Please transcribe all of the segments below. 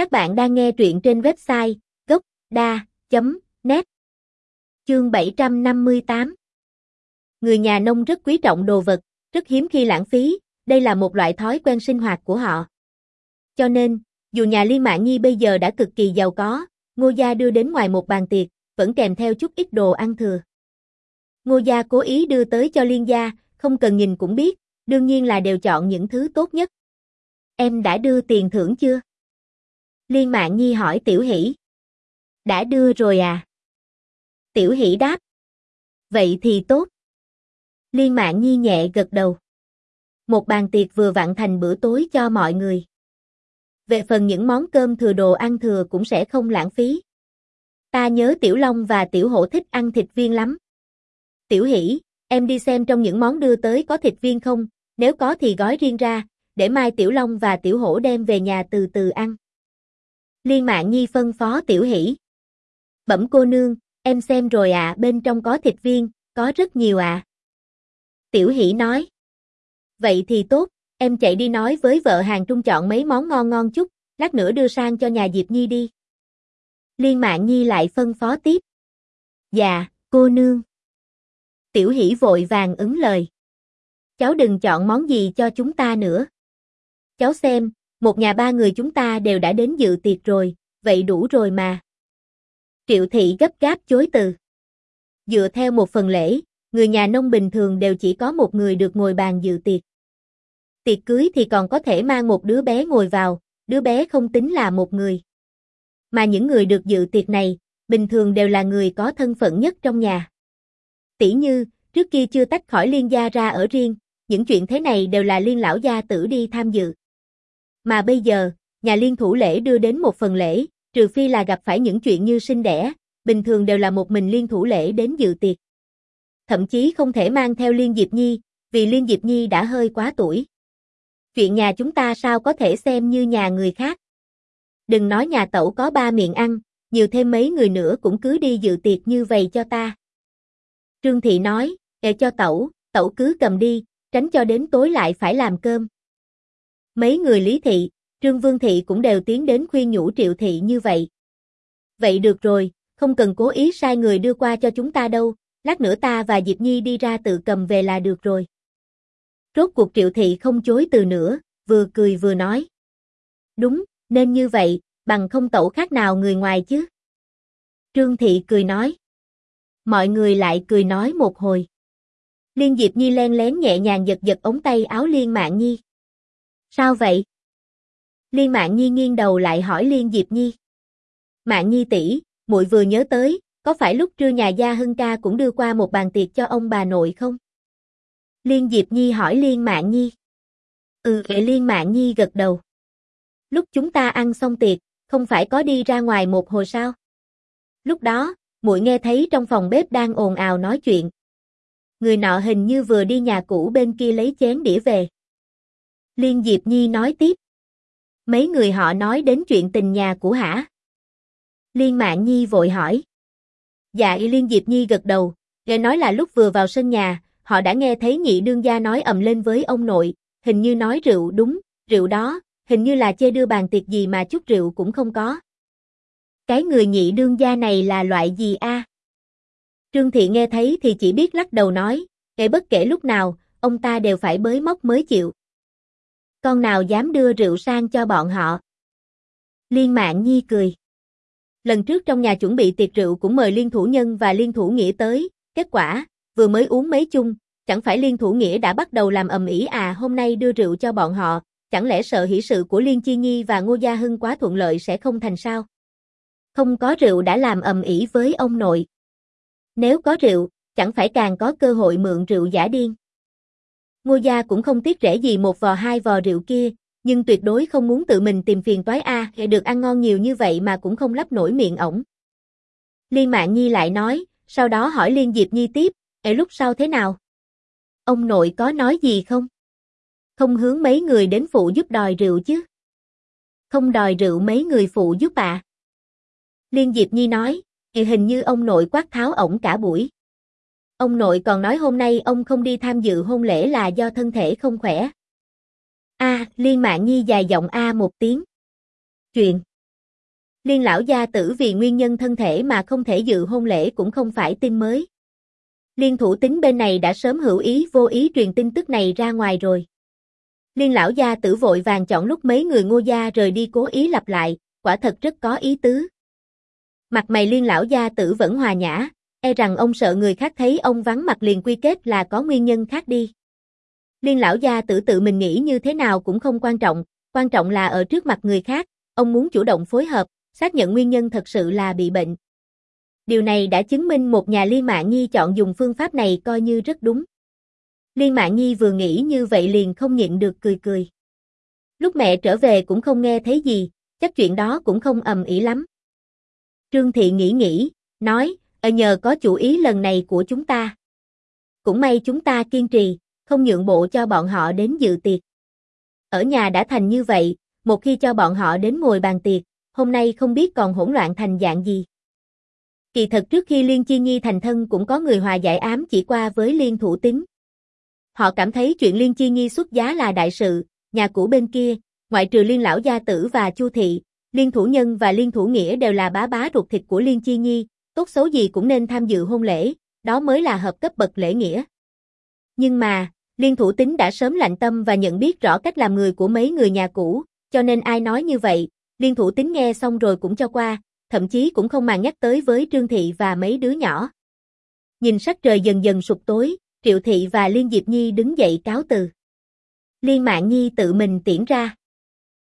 Các bạn đang nghe truyện trên website gốc.da.net Chương 758 Người nhà nông rất quý trọng đồ vật, rất hiếm khi lãng phí, đây là một loại thói quen sinh hoạt của họ. Cho nên, dù nhà Liên mạng Nhi bây giờ đã cực kỳ giàu có, Ngô Gia đưa đến ngoài một bàn tiệc, vẫn kèm theo chút ít đồ ăn thừa. Ngô Gia cố ý đưa tới cho Liên Gia, không cần nhìn cũng biết, đương nhiên là đều chọn những thứ tốt nhất. Em đã đưa tiền thưởng chưa? Liên Mạn Nhi hỏi Tiểu Hỷ. Đã đưa rồi à? Tiểu Hỷ đáp. Vậy thì tốt. Liên Mạn Nhi nhẹ gật đầu. Một bàn tiệc vừa vặn thành bữa tối cho mọi người. Về phần những món cơm thừa đồ ăn thừa cũng sẽ không lãng phí. Ta nhớ Tiểu Long và Tiểu Hổ thích ăn thịt viên lắm. Tiểu Hỷ, em đi xem trong những món đưa tới có thịt viên không, nếu có thì gói riêng ra, để mai Tiểu Long và Tiểu Hổ đem về nhà từ từ ăn. Liên mạng Nhi phân phó Tiểu Hỷ. Bẩm cô nương, em xem rồi ạ, à, bên trong có thịt viên, có rất nhiều ạ. À. Tiểu Hỷ nói. Vậy thì tốt, em chạy đi nói với vợ hàng trung chọn mấy món ngon ngon chút, lát nữa đưa sang cho nhà Diệp Nhi đi. Liên mạng Nhi lại phân phó tiếp. Dạ, cô nương. Tiểu Hỷ vội vàng ứng lời. Cháu đừng chọn món gì cho chúng ta nữa. Cháu xem, một nhà ba người chúng ta đều đã đến dự tiệc rồi, vậy đủ rồi mà. Triệu thị gấp gáp chối từ. Dựa theo một phần lễ, người nhà nông bình thường đều chỉ có một người được ngồi bàn dự tiệc. Tiệc cưới thì còn có thể mang một đứa bé ngồi vào, đứa bé không tính là một người. Mà những người được dự tiệc này, bình thường đều là người có thân phận nhất trong nhà. Tỷ như, trước kia chưa tách khỏi liên gia ra ở riêng, những chuyện thế này đều là liên lão gia tử đi tham dự. Mà bây giờ, nhà liên thủ lễ đưa đến một phần lễ, trừ phi là gặp phải những chuyện như sinh đẻ, bình thường đều là một mình liên thủ lễ đến dự tiệc. Thậm chí không thể mang theo liên Diệp Nhi, vì liên Diệp Nhi đã hơi quá tuổi. Chuyện nhà chúng ta sao có thể xem như nhà người khác. Đừng nói nhà tẩu có ba miệng ăn, nhiều thêm mấy người nữa cũng cứ đi dự tiệc như vậy cho ta. Trương Thị nói, để cho tẩu, tẩu cứ cầm đi, tránh cho đến tối lại phải làm cơm. Mấy người Lý Thị, Trương Vương Thị cũng đều tiến đến khuyên nhủ Triệu Thị như vậy. Vậy được rồi, không cần cố ý sai người đưa qua cho chúng ta đâu, lát nữa ta và Diệp Nhi đi ra tự cầm về là được rồi. Rốt cuộc Triệu Thị không chối từ nữa, vừa cười vừa nói. Đúng, nên như vậy, bằng không tẩu khác nào người ngoài chứ. Trương Thị cười nói. Mọi người lại cười nói một hồi. Liên Diệp Nhi len lén nhẹ nhàng giật giật ống tay áo Liên mạng Nhi. Sao vậy? Liên Mạn Nhi nghiêng đầu lại hỏi Liên Diệp Nhi. Mạn Nhi tỷ, muội vừa nhớ tới, có phải lúc trưa nhà gia Hưng ca cũng đưa qua một bàn tiệc cho ông bà nội không? Liên Diệp Nhi hỏi Liên Mạn Nhi. Ừ, Liên Mạn Nhi gật đầu. Lúc chúng ta ăn xong tiệc, không phải có đi ra ngoài một hồi sao? Lúc đó, muội nghe thấy trong phòng bếp đang ồn ào nói chuyện. Người nọ hình như vừa đi nhà cũ bên kia lấy chén đĩa về. Liên Diệp Nhi nói tiếp. Mấy người họ nói đến chuyện tình nhà của hả? Liên Mạn Nhi vội hỏi. Dạ Liên Diệp Nhi gật đầu, nghe nói là lúc vừa vào sân nhà, họ đã nghe thấy nhị đương gia nói ầm lên với ông nội, hình như nói rượu đúng, rượu đó, hình như là chê đưa bàn tiệc gì mà chút rượu cũng không có. Cái người nhị đương gia này là loại gì a? Trương Thị nghe thấy thì chỉ biết lắc đầu nói, kể bất kể lúc nào, ông ta đều phải bới móc mới chịu. Con nào dám đưa rượu sang cho bọn họ? Liên Mạn Nhi cười. Lần trước trong nhà chuẩn bị tiệc rượu cũng mời Liên Thủ Nhân và Liên Thủ Nghĩa tới, kết quả, vừa mới uống mấy chung, chẳng phải Liên Thủ Nghĩa đã bắt đầu làm ầm ĩ à hôm nay đưa rượu cho bọn họ, chẳng lẽ sợ hỷ sự của Liên Chi Nhi và Ngô Gia Hưng quá thuận lợi sẽ không thành sao? Không có rượu đã làm ầm ĩ với ông nội. Nếu có rượu, chẳng phải càng có cơ hội mượn rượu giả điên. Ngô gia cũng không tiếc rẻ gì một vò hai vò rượu kia, nhưng tuyệt đối không muốn tự mình tìm phiền toái a, à, được ăn ngon nhiều như vậy mà cũng không lấp nổi miệng ổng. Liên mạng Nhi lại nói, sau đó hỏi Liên Diệp Nhi tiếp, "Ê lúc sau thế nào? Ông nội có nói gì không? Không hướng mấy người đến phụ giúp đòi rượu chứ?" Không đòi rượu mấy người phụ giúp à? Liên Diệp Nhi nói, thì hình như ông nội quát tháo ổng cả buổi. Ông nội còn nói hôm nay ông không đi tham dự hôn lễ là do thân thể không khỏe. A, Liên Mạn Nhi dài giọng A một tiếng. Chuyện. Liên lão gia tử vì nguyên nhân thân thể mà không thể dự hôn lễ cũng không phải tin mới. Liên thủ tính bên này đã sớm hữu ý vô ý truyền tin tức này ra ngoài rồi. Liên lão gia tử vội vàng chọn lúc mấy người ngô gia rời đi cố ý lặp lại, quả thật rất có ý tứ. Mặt mày liên lão gia tử vẫn hòa nhã, e rằng ông sợ người khác thấy ông vắng mặt liền quy kết là có nguyên nhân khác đi. Liên lão gia tử tự mình nghĩ như thế nào cũng không quan trọng, quan trọng là ở trước mặt người khác, ông muốn chủ động phối hợp, xác nhận nguyên nhân thật sự là bị bệnh. Điều này đã chứng minh một nhà liên mạng nhi chọn dùng phương pháp này coi như rất đúng. Liên mạng nhi vừa nghĩ như vậy liền không nhịn được cười cười. Lúc mẹ trở về cũng không nghe thấy gì, chắc chuyện đó cũng không ầm ĩ lắm. Trương Thị nghĩ nghĩ, nói, ở ờ, nhờ có chủ ý lần này của chúng ta. Cũng may chúng ta kiên trì, không nhượng bộ cho bọn họ đến dự tiệc. Ở nhà đã thành như vậy, một khi cho bọn họ đến ngồi bàn tiệc, hôm nay không biết còn hỗn loạn thành dạng gì. Kỳ thật trước khi Liên Chi Nhi thành thân cũng có người hòa giải ám chỉ qua với Liên Thủ Tính. Họ cảm thấy chuyện Liên Chi Nhi xuất giá là đại sự, nhà cũ bên kia, ngoại trừ Liên Lão Gia Tử và Chu Thị, Liên Thủ Nhân và Liên Thủ Nghĩa đều là bá bá ruột thịt của Liên Chi Nhi, tốt xấu gì cũng nên tham dự hôn lễ, đó mới là hợp cấp bậc lễ nghĩa. Nhưng mà, Liên Thủ Tính đã sớm lạnh tâm và nhận biết rõ cách làm người của mấy người nhà cũ, cho nên ai nói như vậy, Liên Thủ Tính nghe xong rồi cũng cho qua, thậm chí cũng không màng nhắc tới với Trương Thị và mấy đứa nhỏ. Nhìn sắc trời dần dần sụp tối, Triệu Thị và Liên Diệp Nhi đứng dậy cáo từ. Liên Mạng Nhi tự mình tiễn ra.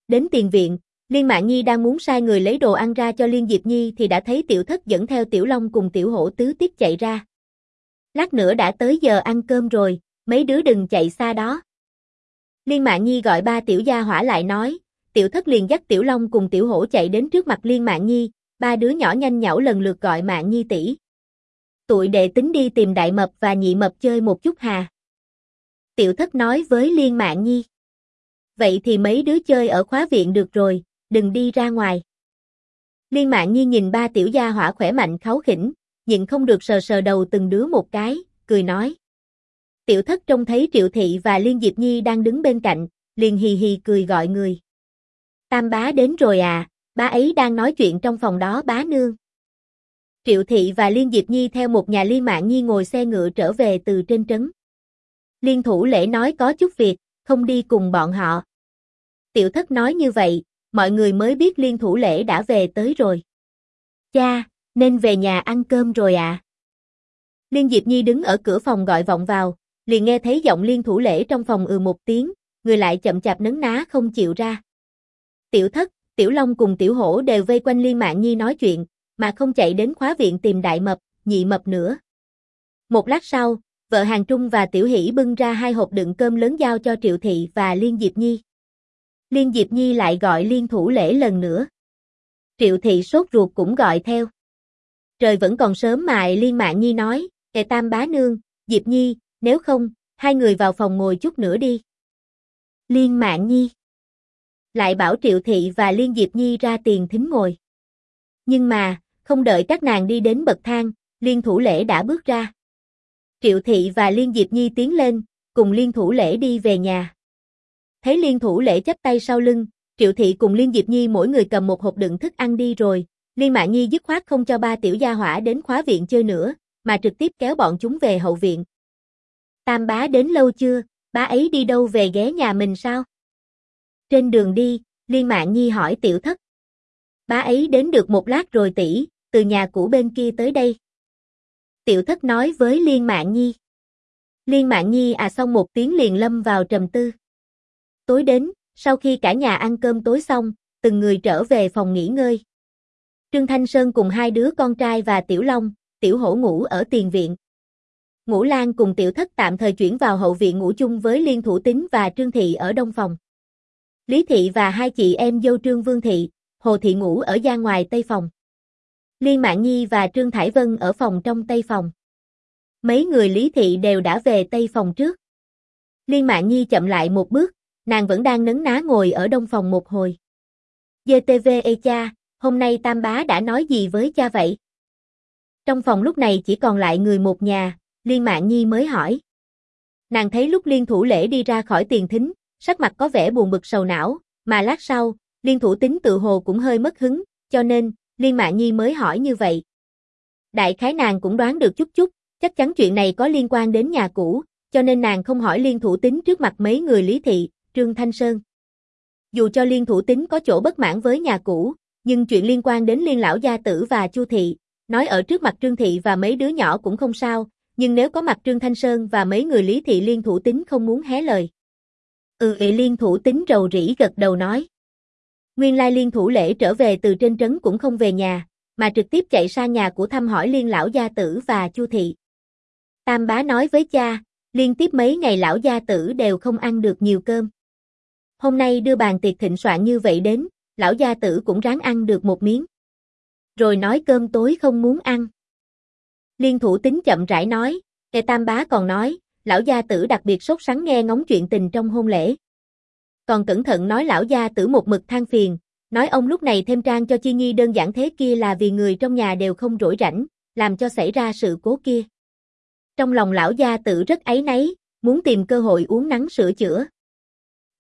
Đến tiền viện, Liên Mạn Nhi đang muốn sai người lấy đồ ăn ra cho Liên Diệp Nhi thì đã thấy tiểu thất dẫn theo tiểu long cùng tiểu hổ tứ tiết chạy ra. Lát nữa đã tới giờ ăn cơm rồi, mấy đứa đừng chạy xa đó. Liên Mạn Nhi gọi ba tiểu gia hỏa lại nói, tiểu thất liền dắt tiểu long cùng tiểu hổ chạy đến trước mặt Liên Mạn Nhi, ba đứa nhỏ nhanh nhảu lần lượt gọi Mạn Nhi tỷ. Tụi đệ tính đi tìm đại mập và nhị mập chơi một chút hà. Tiểu thất nói với Liên Mạn Nhi. Vậy thì mấy đứa chơi ở khóa viện được rồi, đừng đi ra ngoài. Liên Mạng Nhi nhìn ba tiểu gia hỏa khỏe mạnh kháu khỉnh, nhịn không được sờ sờ đầu từng đứa một cái, cười nói. Tiểu thất trông thấy Triệu Thị và Liên Diệp Nhi đang đứng bên cạnh, liền hì hì cười gọi người. Tam bá đến rồi à, bá ấy đang nói chuyện trong phòng đó bá nương. Triệu Thị và Liên Diệp Nhi theo một nhà Liên Mạng Nhi ngồi xe ngựa trở về từ trên trấn. Liên Thủ Lễ nói có chút việc, không đi cùng bọn họ. Tiểu thất nói như vậy, mọi người mới biết Liên Thủ Lễ đã về tới rồi. Cha, nên về nhà ăn cơm rồi à? Liên Diệp Nhi đứng ở cửa phòng gọi vọng vào, liền nghe thấy giọng Liên Thủ Lễ trong phòng ừ một tiếng, người lại chậm chạp nấn ná không chịu ra. Tiểu thất, Tiểu Long cùng Tiểu Hổ đều vây quanh Liên Mạng Nhi nói chuyện, mà không chạy đến khóa viện tìm đại mập, nhị mập nữa. Một lát sau, vợ Hàng Trung và Tiểu Hỷ bưng ra hai hộp đựng cơm lớn giao cho Triệu Thị và Liên Diệp Nhi. Liên Diệp Nhi lại gọi Liên Thủ Lễ lần nữa. Triệu Thị sốt ruột cũng gọi theo. Trời vẫn còn sớm mà Liên Mạng Nhi nói, Ê Tam Bá Nương, Diệp Nhi, nếu không, hai người vào phòng ngồi chút nữa đi. Liên Mạng Nhi lại bảo Triệu Thị và Liên Diệp Nhi ra tiền thính ngồi. Nhưng mà, không đợi các nàng đi đến bậc thang, Liên Thủ Lễ đã bước ra. Triệu Thị và Liên Diệp Nhi tiến lên, cùng Liên Thủ Lễ đi về nhà. Thấy Liên Thủ Lễ chấp tay sau lưng, Triệu Thị cùng Liên Diệp Nhi mỗi người cầm một hộp đựng thức ăn đi rồi, Liên mạ Nhi dứt khoát không cho ba tiểu gia hỏa đến khóa viện chơi nữa, mà trực tiếp kéo bọn chúng về hậu viện. Tam bá đến lâu chưa, bá ấy đi đâu về ghé nhà mình sao? Trên đường đi, Liên mạ Nhi hỏi tiểu thất. Bá ấy đến được một lát rồi tỷ, từ nhà cũ bên kia tới đây. Tiểu thất nói với Liên mạng Nhi. Liên mạng Nhi à xong một tiếng liền lâm vào trầm tư. Tối đến, sau khi cả nhà ăn cơm tối xong, từng người trở về phòng nghỉ ngơi. Trương Thanh Sơn cùng hai đứa con trai và Tiểu Long, Tiểu Hổ ngủ ở tiền viện. Ngũ Lan cùng Tiểu Thất tạm thời chuyển vào hậu viện ngủ chung với Liên Thủ Tính và Trương Thị ở đông phòng. Lý Thị và hai chị em dâu Trương Vương Thị, Hồ Thị ngủ ở gian ngoài tây phòng. Liên mạng Nhi và Trương Thải Vân ở phòng trong tây phòng. Mấy người Lý Thị đều đã về tây phòng trước. Liên mạng Nhi chậm lại một bước, nàng vẫn đang nấn ná ngồi ở đông phòng một hồi. GTV e cha, hôm nay Tam Bá đã nói gì với cha vậy? Trong phòng lúc này chỉ còn lại người một nhà, Liên Mạn Nhi mới hỏi. Nàng thấy lúc Liên Thủ Lễ đi ra khỏi tiền thính, sắc mặt có vẻ buồn bực sầu não, mà lát sau, Liên Thủ Tính tự hồ cũng hơi mất hứng, cho nên, Liên Mạn Nhi mới hỏi như vậy. Đại khái nàng cũng đoán được chút chút, chắc chắn chuyện này có liên quan đến nhà cũ, cho nên nàng không hỏi liên thủ tính trước mặt mấy người Lý Thị, Trương Thanh Sơn. Dù cho liên thủ tính có chỗ bất mãn với nhà cũ, nhưng chuyện liên quan đến liên lão gia tử và Chu Thị, nói ở trước mặt Trương Thị và mấy đứa nhỏ cũng không sao, nhưng nếu có mặt Trương Thanh Sơn và mấy người Lý Thị liên thủ tính không muốn hé lời. Ừ vị liên thủ tính rầu rĩ gật đầu nói. Nguyên lai liên thủ lễ trở về từ trên trấn cũng không về nhà, mà trực tiếp chạy sang nhà của thăm hỏi liên lão gia tử và Chu Thị. Tam bá nói với cha, liên tiếp mấy ngày lão gia tử đều không ăn được nhiều cơm. Hôm nay đưa bàn tiệc thịnh soạn như vậy đến, lão gia tử cũng ráng ăn được một miếng. Rồi nói cơm tối không muốn ăn. Liên thủ tính chậm rãi nói, Ê Tam bá còn nói, lão gia tử đặc biệt sốt sắng nghe ngóng chuyện tình trong hôn lễ. Còn cẩn thận nói lão gia tử một mực than phiền, nói ông lúc này thêm trang cho Chi Nhi đơn giản thế kia là vì người trong nhà đều không rỗi rảnh, làm cho xảy ra sự cố kia. Trong lòng lão gia tử rất ấy nấy, muốn tìm cơ hội uống nắng sửa chữa.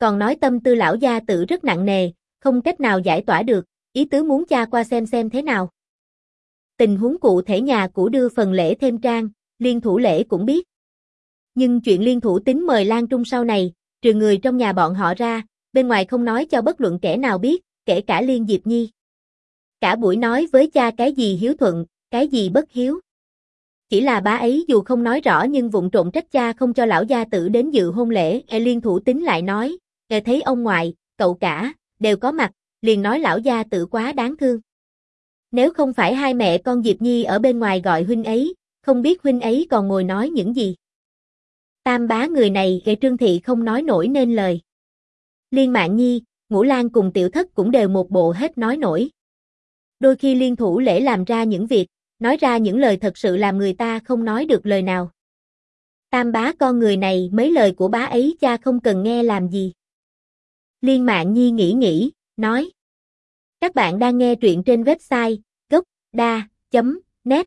Còn nói tâm tư lão gia tử rất nặng nề, không cách nào giải tỏa được, ý tứ muốn cha qua xem xem thế nào. Tình huống cụ thể nhà cũ đưa phần lễ thêm trang, liên thủ lễ cũng biết. Nhưng chuyện liên thủ tính mời Lan Trung sau này, trừ người trong nhà bọn họ ra, bên ngoài không nói cho bất luận kẻ nào biết, kể cả Liên Diệp Nhi. Cả buổi nói với cha cái gì hiếu thuận, cái gì bất hiếu. Chỉ là bá ấy dù không nói rõ nhưng vụng trộn trách cha không cho lão gia tử đến dự hôn lễ, e liên thủ tính lại nói, nghe thấy ông ngoại, cậu cả, đều có mặt, liền nói lão gia tự quá đáng thương. Nếu không phải hai mẹ con Diệp Nhi ở bên ngoài gọi huynh ấy, không biết huynh ấy còn ngồi nói những gì. Tam bá người này gây trương thị không nói nổi nên lời. Liên mạng nhi, ngũ lan cùng tiểu thất cũng đều một bộ hết nói nổi. Đôi khi liên thủ lễ làm ra những việc, nói ra những lời thật sự làm người ta không nói được lời nào. Tam bá con người này mấy lời của bá ấy cha không cần nghe làm gì. Liên mạng nhi nghĩ nghĩ, nói. Các bạn đang nghe truyện trên website gocda.net